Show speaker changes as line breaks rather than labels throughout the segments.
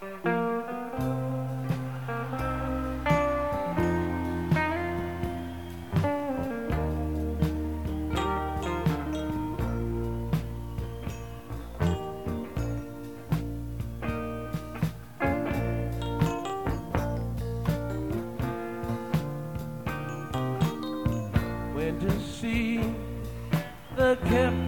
Went to see the camp.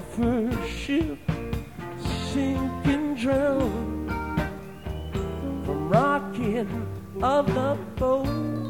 first ship sink and drown from rocking of the boat.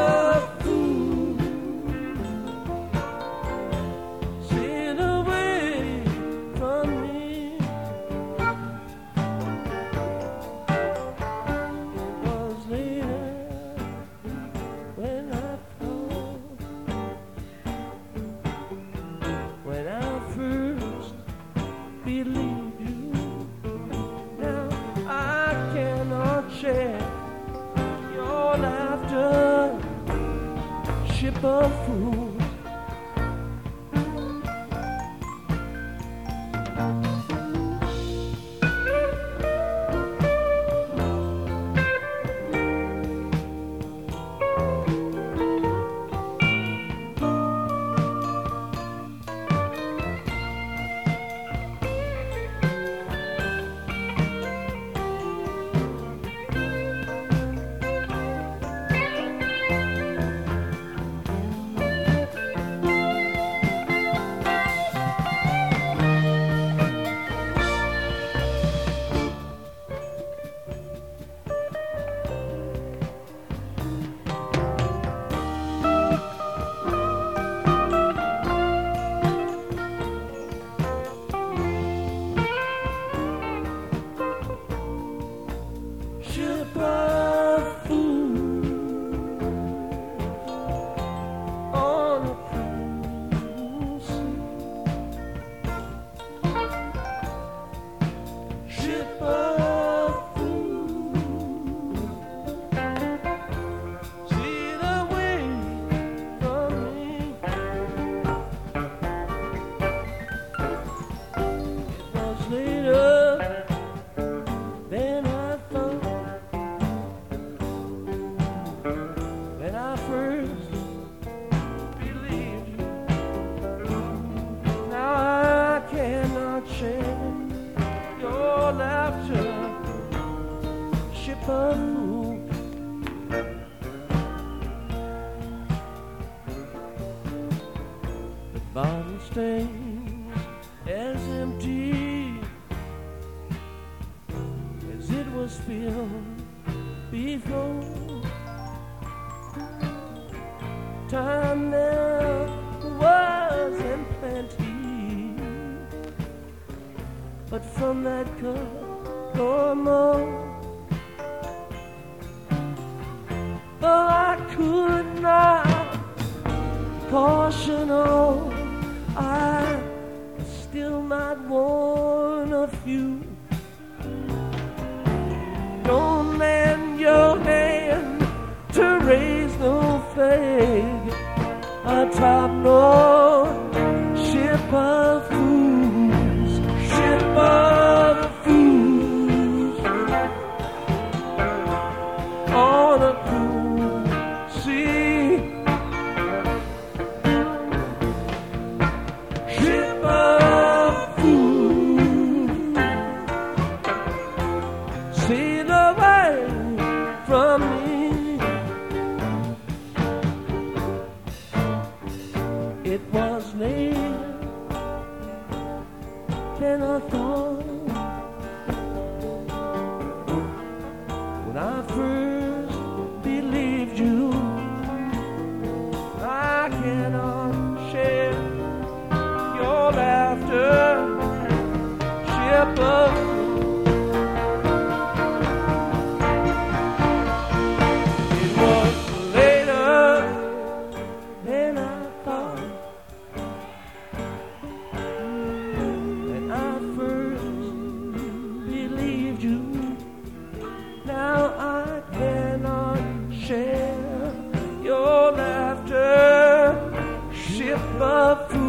bottle stains as empty as it was filled before. Time there was in plenty, but from that cup no more. Though I could not caution all are still not one of you. 手の扉 love.